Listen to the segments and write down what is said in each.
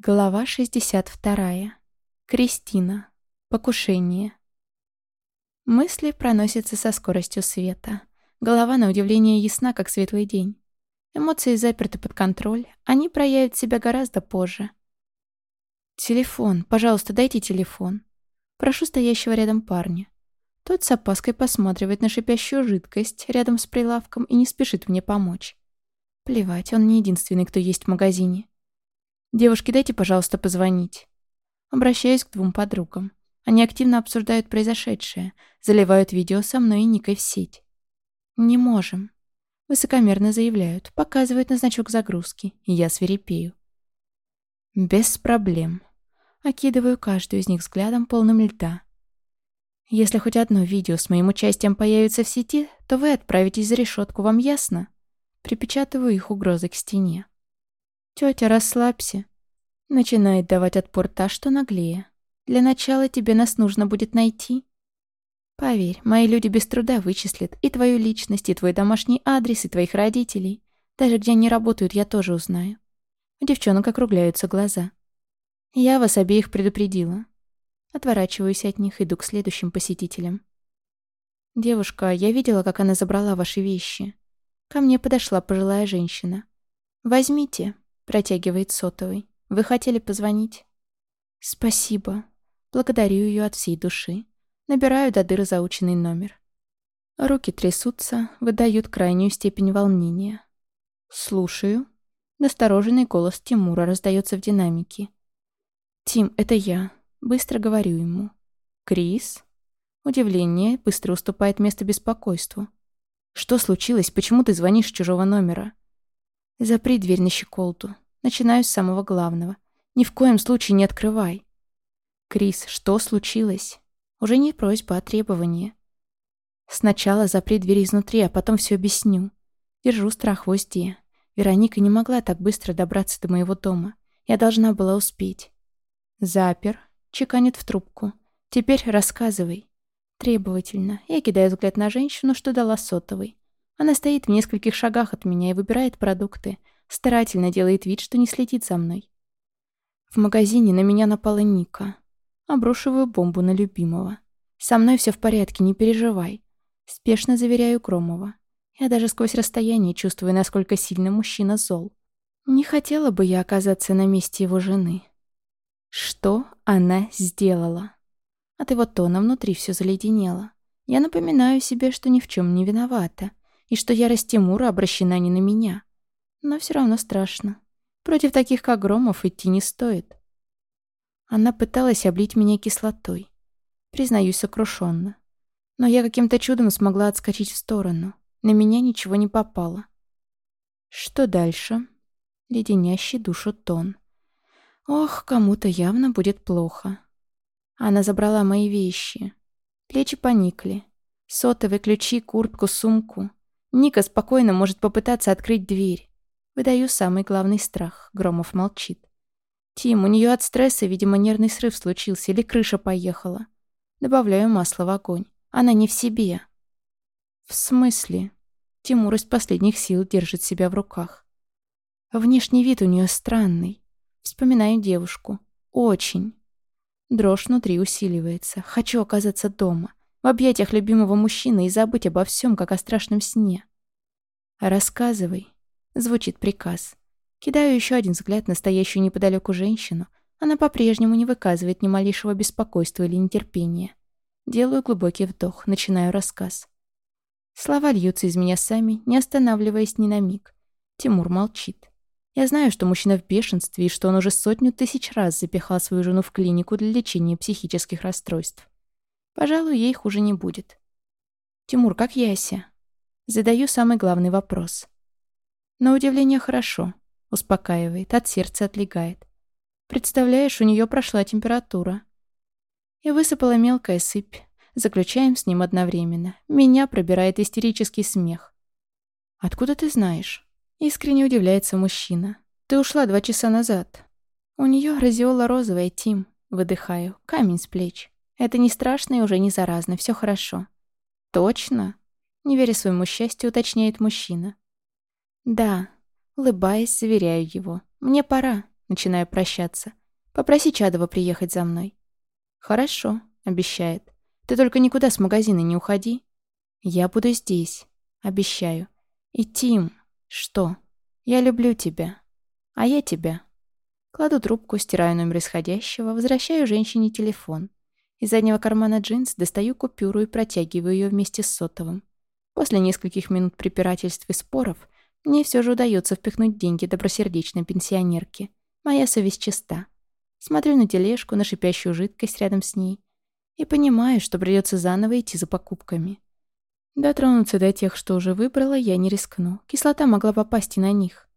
Глава 62. Кристина. Покушение. Мысли проносятся со скоростью света. Голова, на удивление, ясна, как светлый день. Эмоции заперты под контроль, они проявят себя гораздо позже. «Телефон, пожалуйста, дайте телефон». Прошу стоящего рядом парня. Тот с опаской посматривает на шипящую жидкость рядом с прилавком и не спешит мне помочь. Плевать, он не единственный, кто есть в магазине. «Девушки, дайте, пожалуйста, позвонить». Обращаюсь к двум подругам. Они активно обсуждают произошедшее, заливают видео со мной и Никой в сеть. «Не можем». Высокомерно заявляют, показывают на значок загрузки, и я свирепею. «Без проблем». Окидываю каждую из них взглядом, полным льда. «Если хоть одно видео с моим участием появится в сети, то вы отправитесь за решетку, вам ясно?» Припечатываю их угрозы к стене. «Тетя, расслабься». Начинает давать отпор та, что наглее. «Для начала тебе нас нужно будет найти». Поверь, мои люди без труда вычислят и твою личность, и твой домашний адрес, и твоих родителей. Даже где они работают, я тоже узнаю. У девчонок округляются глаза. Я вас обеих предупредила. Отворачиваюсь от них, иду к следующим посетителям. «Девушка, я видела, как она забрала ваши вещи. Ко мне подошла пожилая женщина. Возьмите, Протягивает сотовый. Вы хотели позвонить? Спасибо. Благодарю ее от всей души. Набираю до дыры заученный номер. Руки трясутся, выдают крайнюю степень волнения. Слушаю. Настороженный голос Тимура раздается в динамике. «Тим, это я». Быстро говорю ему. «Крис?» Удивление быстро уступает место беспокойству. «Что случилось? Почему ты звонишь с чужого номера?» Запри дверь на щеколду. Начинаю с самого главного. Ни в коем случае не открывай. Крис, что случилось? Уже не просьба, а требование. Сначала запри дверь изнутри, а потом все объясню. Держу страх в узде. Вероника не могла так быстро добраться до моего дома. Я должна была успеть. Запер. Чеканит в трубку. Теперь рассказывай. Требовательно. Я кидаю взгляд на женщину, что дала сотовый. Она стоит в нескольких шагах от меня и выбирает продукты. Старательно делает вид, что не следит за мной. В магазине на меня напала Ника. Обрушиваю бомбу на любимого. Со мной все в порядке, не переживай. Спешно заверяю Кромова. Я даже сквозь расстояние чувствую, насколько сильно мужчина зол. Не хотела бы я оказаться на месте его жены. Что она сделала? От его тона внутри все заледенело. Я напоминаю себе, что ни в чем не виновата и что ярость Тимура обращена не на меня. Но все равно страшно. Против таких, как Громов, идти не стоит. Она пыталась облить меня кислотой. Признаюсь сокрушенно. Но я каким-то чудом смогла отскочить в сторону. На меня ничего не попало. Что дальше? Леденящий душу тон. Ох, кому-то явно будет плохо. Она забрала мои вещи. Плечи поникли. Сотовые ключи, куртку, сумку. Ника спокойно может попытаться открыть дверь. Выдаю самый главный страх. Громов молчит. Тим, у нее от стресса, видимо, нервный срыв случился или крыша поехала. Добавляю масло в огонь. Она не в себе. В смысле? Тимур из последних сил держит себя в руках. Внешний вид у нее странный. Вспоминаю девушку. Очень. Дрожь внутри усиливается. Хочу оказаться дома в объятиях любимого мужчины и забыть обо всем, как о страшном сне. «Рассказывай», — звучит приказ. Кидаю еще один взгляд на стоящую неподалеку женщину. Она по-прежнему не выказывает ни малейшего беспокойства или нетерпения. Делаю глубокий вдох, начинаю рассказ. Слова льются из меня сами, не останавливаясь ни на миг. Тимур молчит. Я знаю, что мужчина в бешенстве и что он уже сотню тысяч раз запихал свою жену в клинику для лечения психических расстройств. Пожалуй, ей хуже не будет. «Тимур, как Яся?» Задаю самый главный вопрос. На удивление хорошо. Успокаивает, от сердца отлегает. Представляешь, у нее прошла температура. И высыпала мелкая сыпь. Заключаем с ним одновременно. Меня пробирает истерический смех. «Откуда ты знаешь?» Искренне удивляется мужчина. «Ты ушла два часа назад». «У нее разиола розовая, Тим». Выдыхаю. Камень с плеч. Это не страшно и уже не заразно, все хорошо. Точно? Не веря своему счастью, уточняет мужчина. Да, улыбаясь, заверяю его. Мне пора. начинаю прощаться. «Попроси Чадова приехать за мной». «Хорошо», — обещает. «Ты только никуда с магазина не уходи». «Я буду здесь», — обещаю. «И Тим...» «Что?» «Я люблю тебя». «А я тебя». Кладу трубку, стираю номер исходящего, возвращаю женщине телефон. Из заднего кармана джинс достаю купюру и протягиваю ее вместе с сотовым. После нескольких минут препирательств и споров мне все же удается впихнуть деньги добросердечной пенсионерке. Моя совесть чиста. Смотрю на тележку, на шипящую жидкость рядом с ней и понимаю, что придется заново идти за покупками. Дотронуться до тех, что уже выбрала, я не рискну. Кислота могла попасть и на них.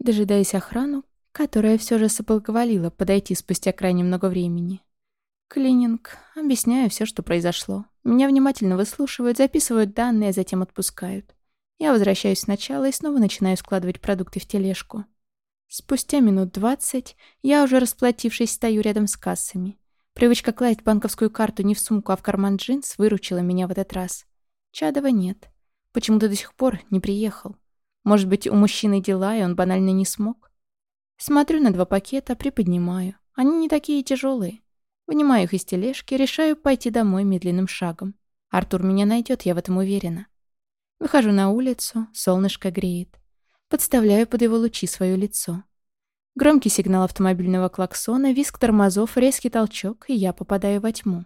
Дожидаясь охрану, которая все же соблаговолила подойти спустя крайне много времени. Клининг. Объясняю все, что произошло. Меня внимательно выслушивают, записывают данные, а затем отпускают. Я возвращаюсь сначала и снова начинаю складывать продукты в тележку. Спустя минут двадцать я уже расплатившись стою рядом с кассами. Привычка класть банковскую карту не в сумку, а в карман джинс выручила меня в этот раз. Чадова нет. Почему-то до сих пор не приехал. Может быть, у мужчины дела, и он банально не смог? Смотрю на два пакета, приподнимаю. Они не такие тяжелые. Вынимаю их из тележки, решаю пойти домой медленным шагом. Артур меня найдет, я в этом уверена. Выхожу на улицу, солнышко греет. Подставляю под его лучи свое лицо. Громкий сигнал автомобильного клаксона, визг тормозов, резкий толчок, и я попадаю во тьму.